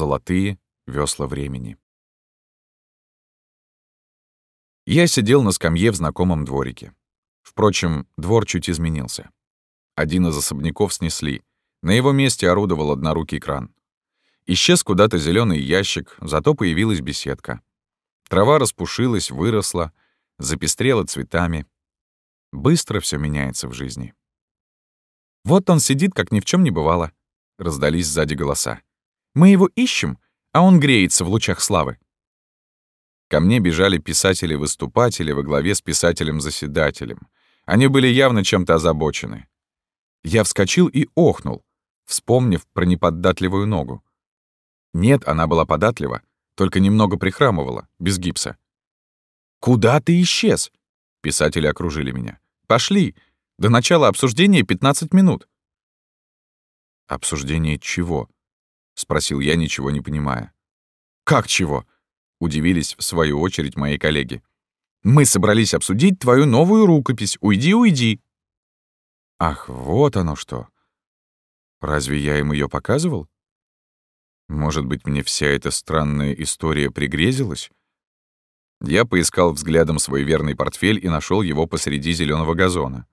Золотые весла времени. Я сидел на скамье в знакомом дворике. Впрочем, двор чуть изменился. Один из особняков снесли. На его месте орудовал однорукий кран. Исчез куда-то зеленый ящик, зато появилась беседка. Трава распушилась, выросла, запестрела цветами. Быстро все меняется в жизни. Вот он сидит, как ни в чем не бывало. Раздались сзади голоса. Мы его ищем, а он греется в лучах славы. Ко мне бежали писатели-выступатели во главе с писателем-заседателем. Они были явно чем-то озабочены. Я вскочил и охнул, вспомнив про неподатливую ногу. Нет, она была податлива, только немного прихрамывала, без гипса. «Куда ты исчез?» Писатели окружили меня. «Пошли! До начала обсуждения 15 минут». «Обсуждение чего?» — спросил я, ничего не понимая. «Как чего?» — удивились в свою очередь мои коллеги. «Мы собрались обсудить твою новую рукопись. Уйди, уйди!» «Ах, вот оно что! Разве я им ее показывал? Может быть, мне вся эта странная история пригрезилась?» Я поискал взглядом свой верный портфель и нашел его посреди зеленого газона.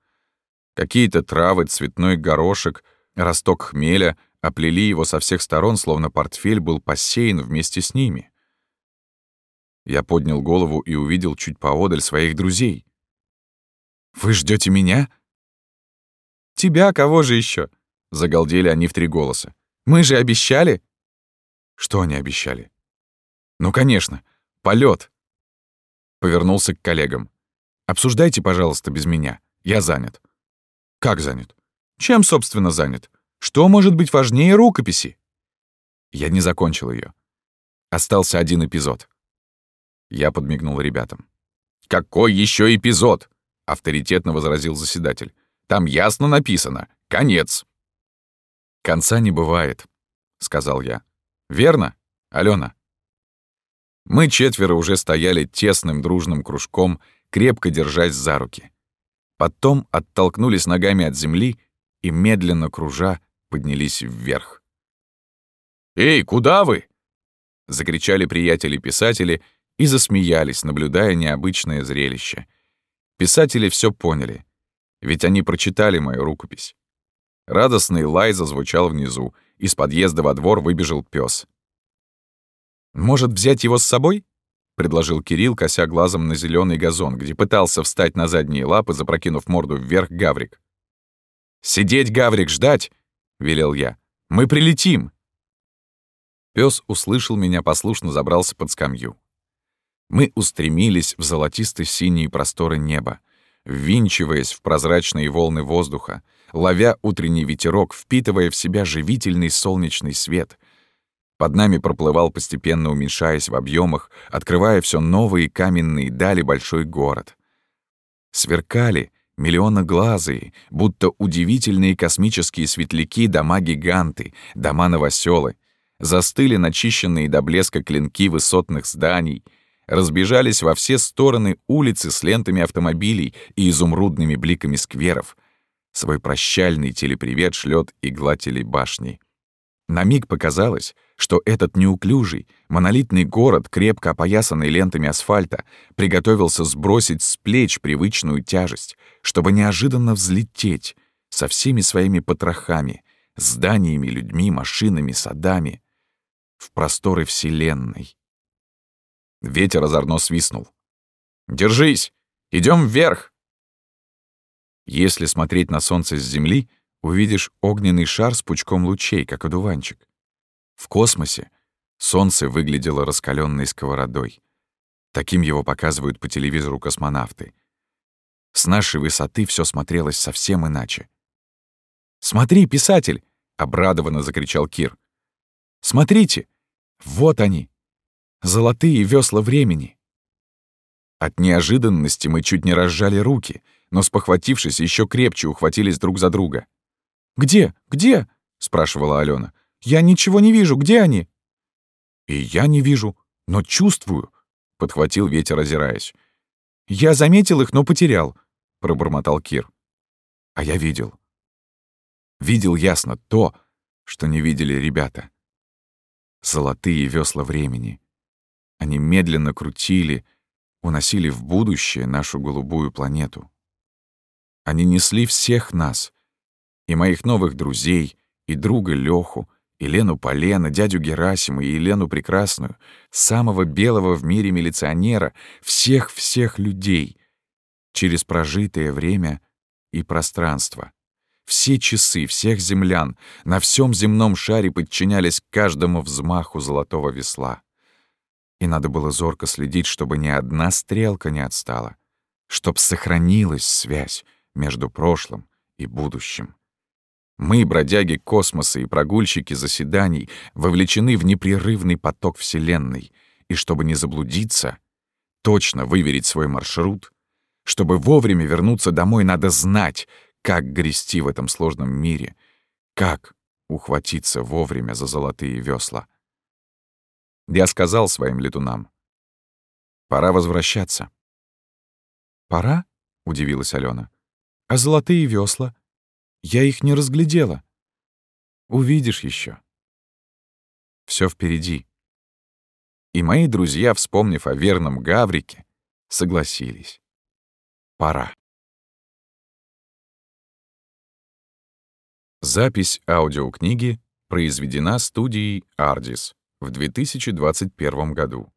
Какие-то травы, цветной горошек, росток хмеля оплели его со всех сторон, словно портфель был посеян вместе с ними. Я поднял голову и увидел чуть поодаль своих друзей. «Вы ждете меня?» «Тебя кого же еще? загалдели они в три голоса. «Мы же обещали!» «Что они обещали?» «Ну, конечно, полет. Повернулся к коллегам. «Обсуждайте, пожалуйста, без меня. Я занят». «Как занят? Чем, собственно, занят? Что может быть важнее рукописи?» Я не закончил ее. Остался один эпизод. Я подмигнул ребятам. «Какой еще эпизод?» — авторитетно возразил заседатель. «Там ясно написано. Конец». «Конца не бывает», — сказал я. «Верно, Алена?» Мы четверо уже стояли тесным дружным кружком, крепко держась за руки. Потом оттолкнулись ногами от земли и, медленно кружа, поднялись вверх. «Эй, куда вы?» — закричали приятели-писатели и засмеялись, наблюдая необычное зрелище. Писатели все поняли, ведь они прочитали мою рукопись. Радостный лай зазвучал внизу, из подъезда во двор выбежал пес. «Может, взять его с собой?» — предложил Кирилл, кося глазом на зеленый газон, где пытался встать на задние лапы, запрокинув морду вверх Гаврик. «Сидеть, Гаврик, ждать!» — велел я. «Мы прилетим!» Пес услышал меня, послушно забрался под скамью. Мы устремились в золотисто-синие просторы неба, ввинчиваясь в прозрачные волны воздуха, ловя утренний ветерок, впитывая в себя живительный солнечный свет, под нами проплывал, постепенно уменьшаясь в объемах, открывая все новые каменные дали большой город. Сверкали миллионоглазые, будто удивительные космические светляки дома-гиганты, дома-новосёлы, застыли начищенные до блеска клинки высотных зданий, разбежались во все стороны улицы с лентами автомобилей и изумрудными бликами скверов. Свой прощальный телепривет шлет игла телебашни. На миг показалось, что этот неуклюжий, монолитный город, крепко опоясанный лентами асфальта, приготовился сбросить с плеч привычную тяжесть, чтобы неожиданно взлететь со всеми своими потрохами, зданиями, людьми, машинами, садами в просторы Вселенной. Ветер озорно свистнул. «Держись! Идем вверх!» Если смотреть на солнце с земли, увидишь огненный шар с пучком лучей, как одуванчик. В космосе Солнце выглядело раскаленной сковородой. Таким его показывают по телевизору космонавты. С нашей высоты все смотрелось совсем иначе. «Смотри, писатель!» — обрадованно закричал Кир. «Смотрите! Вот они! Золотые весла времени!» От неожиданности мы чуть не разжали руки, но, спохватившись, еще крепче ухватились друг за друга. «Где? Где?» — спрашивала Алена. Я ничего не вижу. Где они?» «И я не вижу, но чувствую», — подхватил ветер, озираясь. «Я заметил их, но потерял», — пробормотал Кир. «А я видел. Видел ясно то, что не видели ребята. Золотые весла времени. Они медленно крутили, уносили в будущее нашу голубую планету. Они несли всех нас, и моих новых друзей, и друга Лёху, и Лену Полена, дядю Герасима и Елену Прекрасную, самого белого в мире милиционера, всех-всех людей, через прожитое время и пространство. Все часы всех землян на всем земном шаре подчинялись каждому взмаху золотого весла. И надо было зорко следить, чтобы ни одна стрелка не отстала, чтоб сохранилась связь между прошлым и будущим. Мы, бродяги космоса и прогульщики заседаний, вовлечены в непрерывный поток Вселенной, и чтобы не заблудиться, точно выверить свой маршрут, чтобы вовремя вернуться домой, надо знать, как грести в этом сложном мире, как ухватиться вовремя за золотые весла. Я сказал своим летунам, «Пора возвращаться». «Пора?» — удивилась Алена. «А золотые весла? Я их не разглядела». «Увидишь еще. Все впереди». И мои друзья, вспомнив о верном Гаврике, согласились. Пора. Запись аудиокниги произведена студией «Ардис» в 2021 году.